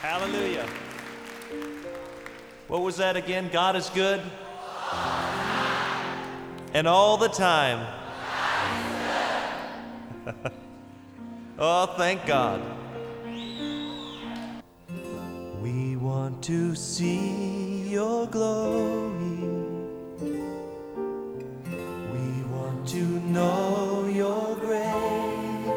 Hallelujah. What was that again? God is good. And all the time. oh, thank God. To see your glory. We want to know your grace.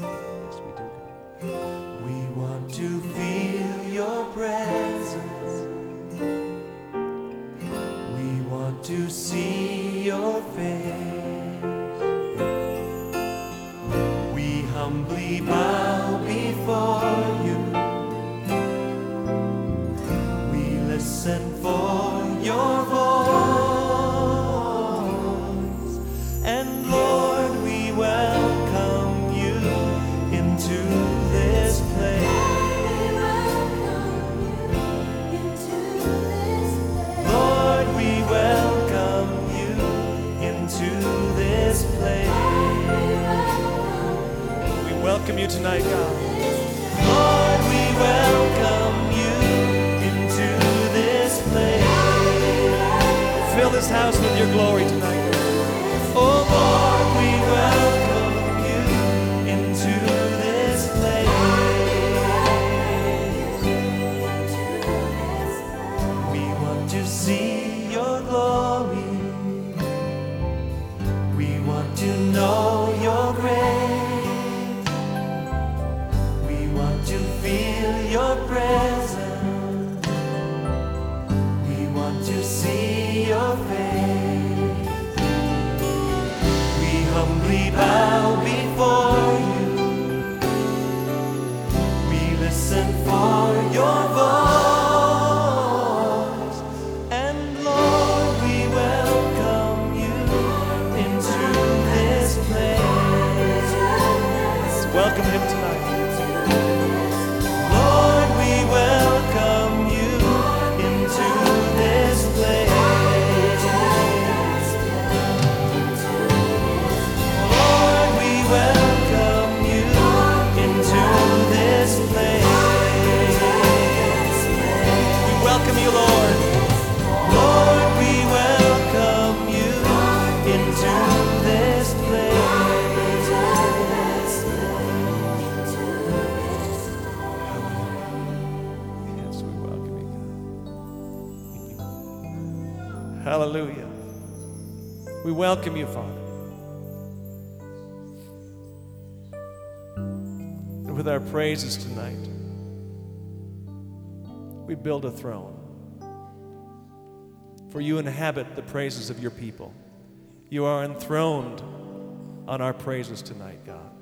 Yes, we do. We want to feel your presence. We want to see your face. We humbly bow listen for your voice. And Lord, we welcome you into this place. Lord, we welcome you into this place. We welcome you tonight, God. Glory welcome you, Father. And with our praises tonight, we build a throne. For you inhabit the praises of your people. You are enthroned on our praises tonight, God.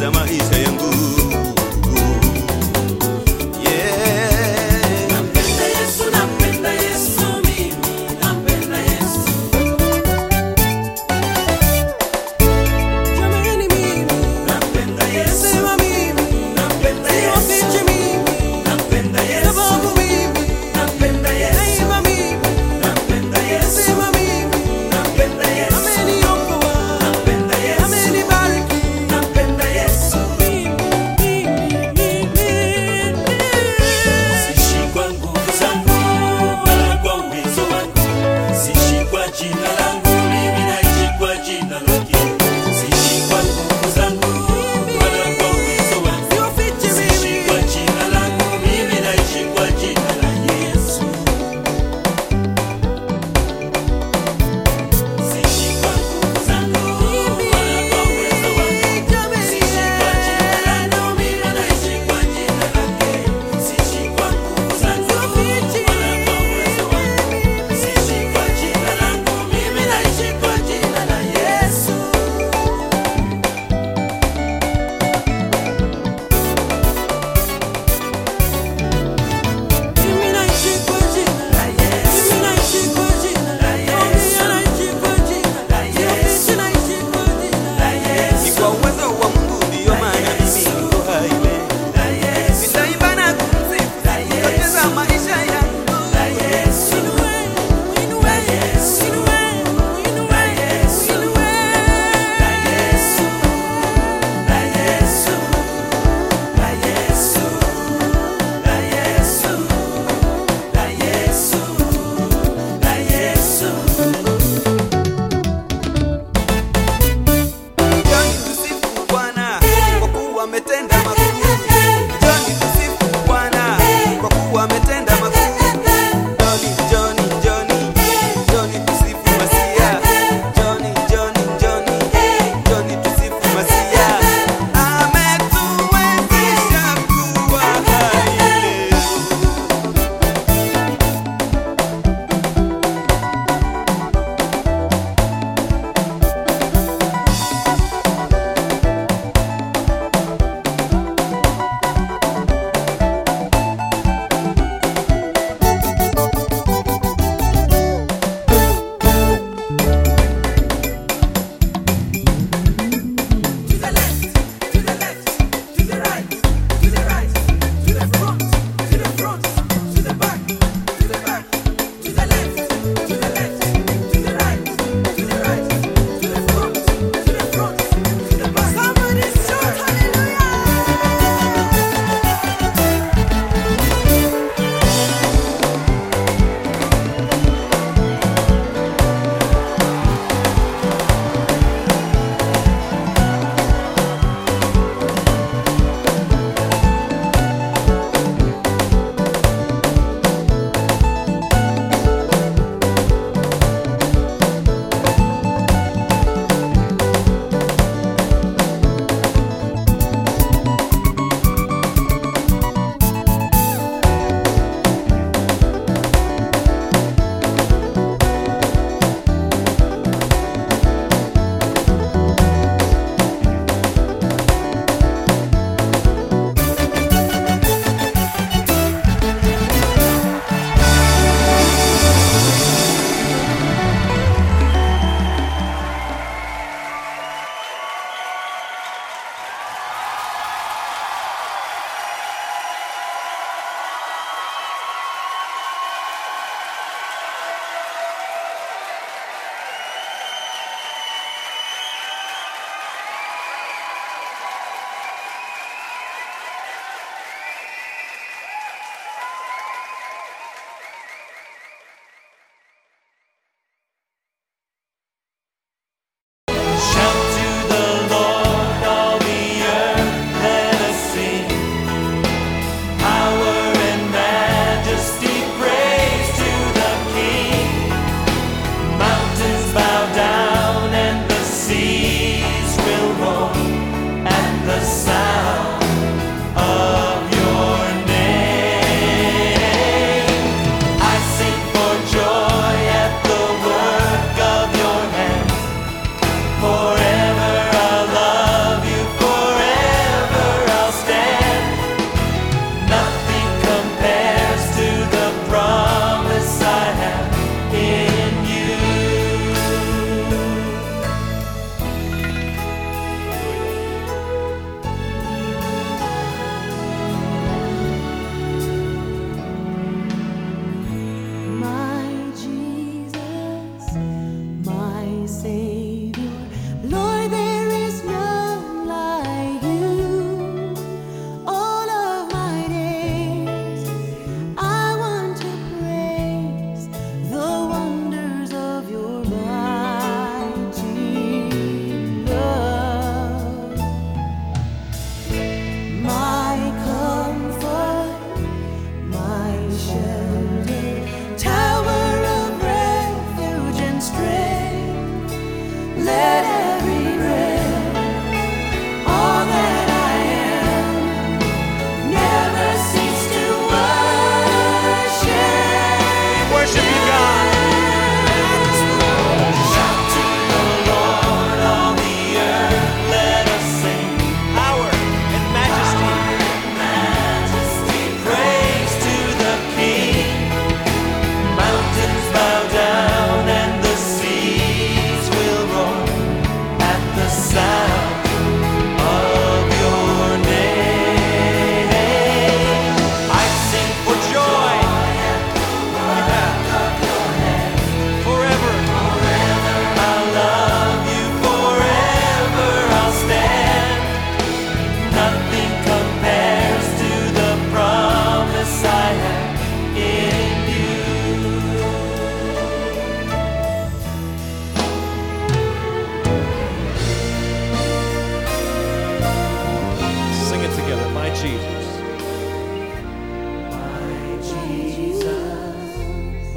zama iyayen gobe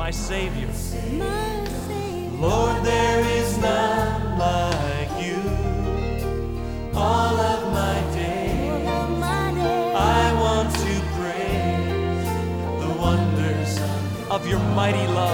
my Savior. Lord, there is none like you. All of my days. I want to praise the wonders of your mighty love.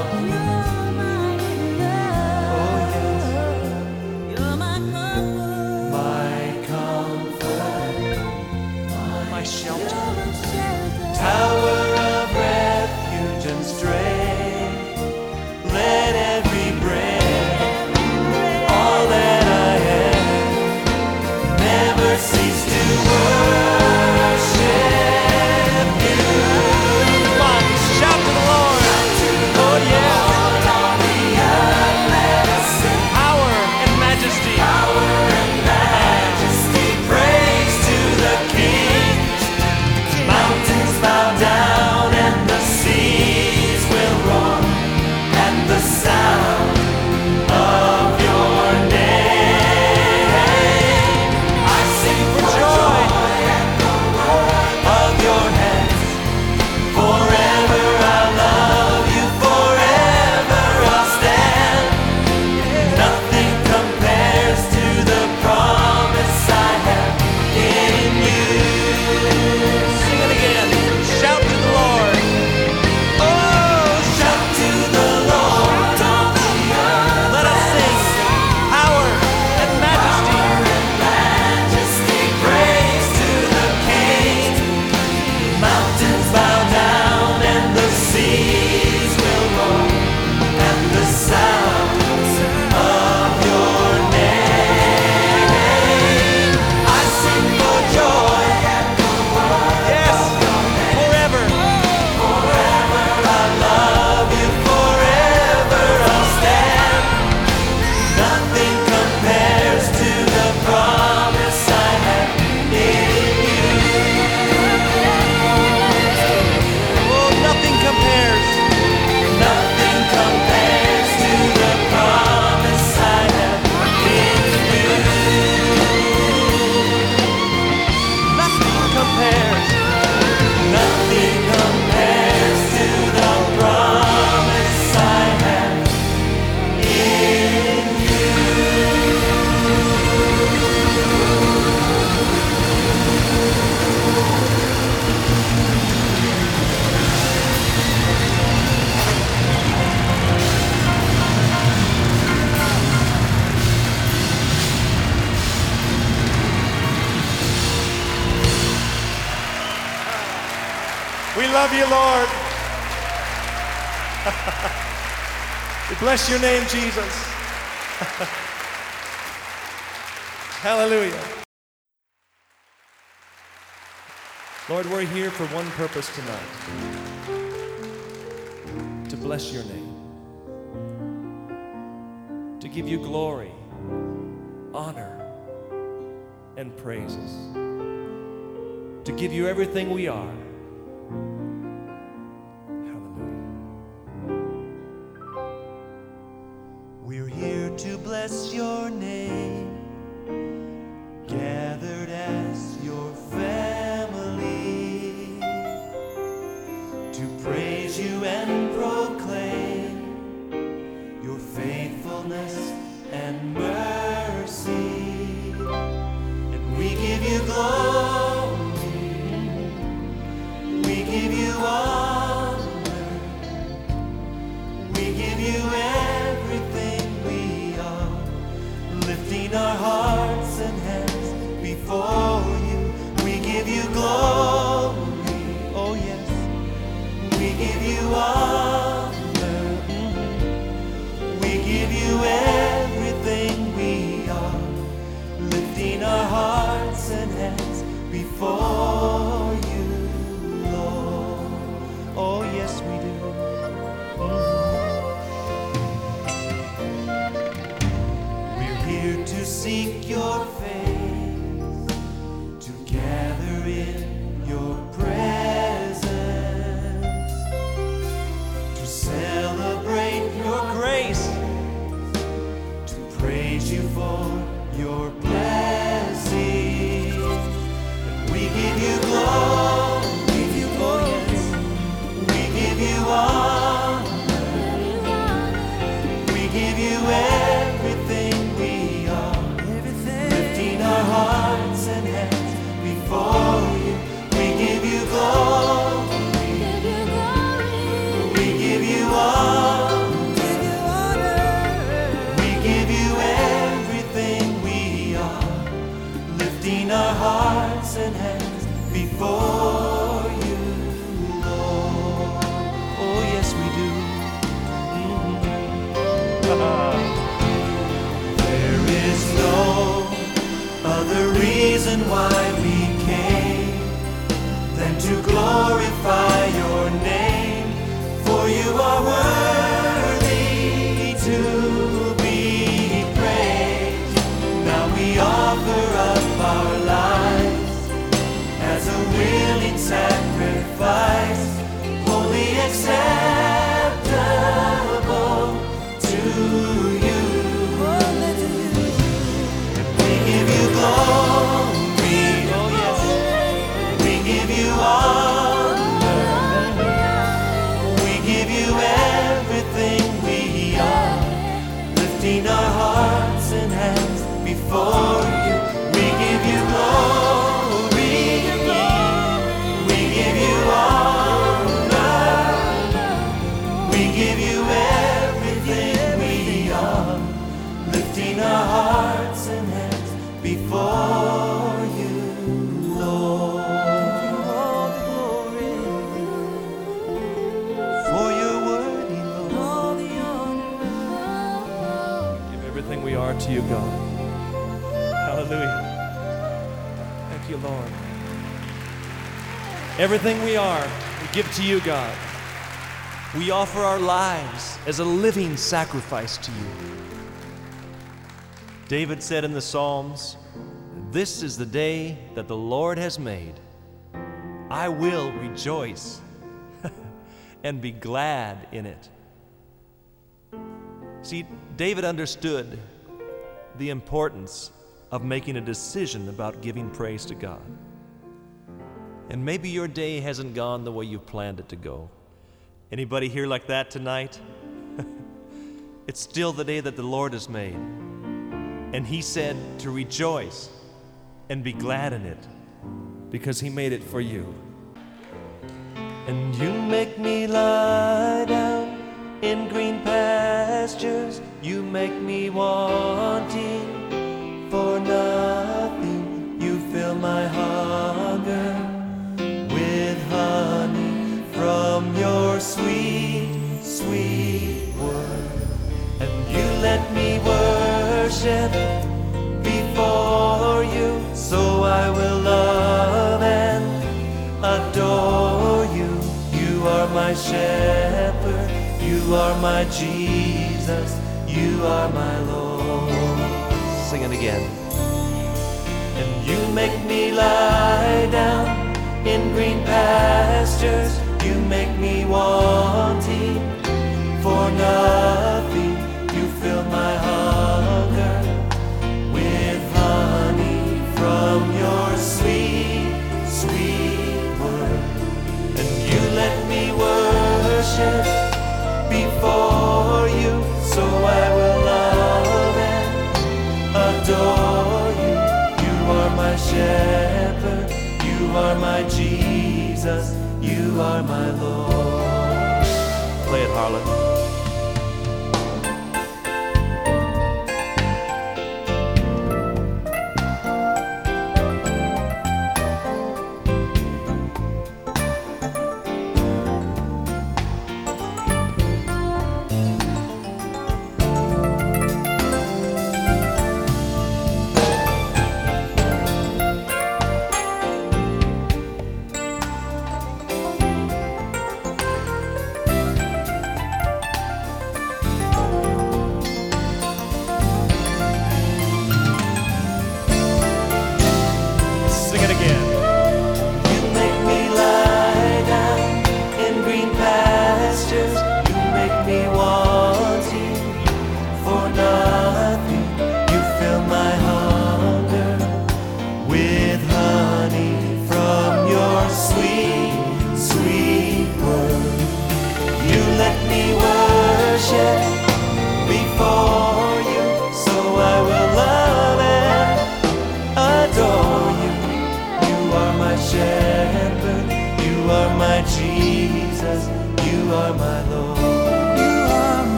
Bless your name, Jesus. Hallelujah. Lord, we're here for one purpose tonight to bless your name, to give you glory, honor, and praises, to give you everything we are. Reason why we came than to glorify your name, for you are worthy to be praised. Now we offer up our lives as a willing sacrifice, everything we are to you, God. Hallelujah. Thank you, Lord. Everything we are, we give to you, God. We offer our lives as a living sacrifice to you. David said in the Psalms, This is the day that the Lord has made. I will rejoice and be glad in it. See, David understood the importance of making a decision about giving praise to God. And maybe your day hasn't gone the way you planned it to go. Anybody here like that tonight? it's still the day that the Lord has made. And He said to rejoice and be glad in it because He made it for you. And you make me lie down in green pastures. You make me wanting for nothing. You fill my hunger with honey from your sweet, sweet word. And you let me worship before you, so I will love and adore you. You are my shepherd, you are my Jesus, you are my Lord. Sing it again. And you make me lie down in green pastures, you make me wanting for nothing.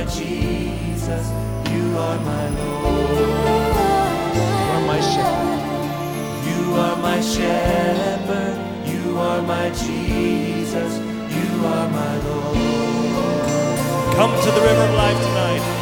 my Jesus, you are my Lord. You are my shepherd. You are my shepherd. You are my Jesus. You are my Lord. Come to the river of life tonight.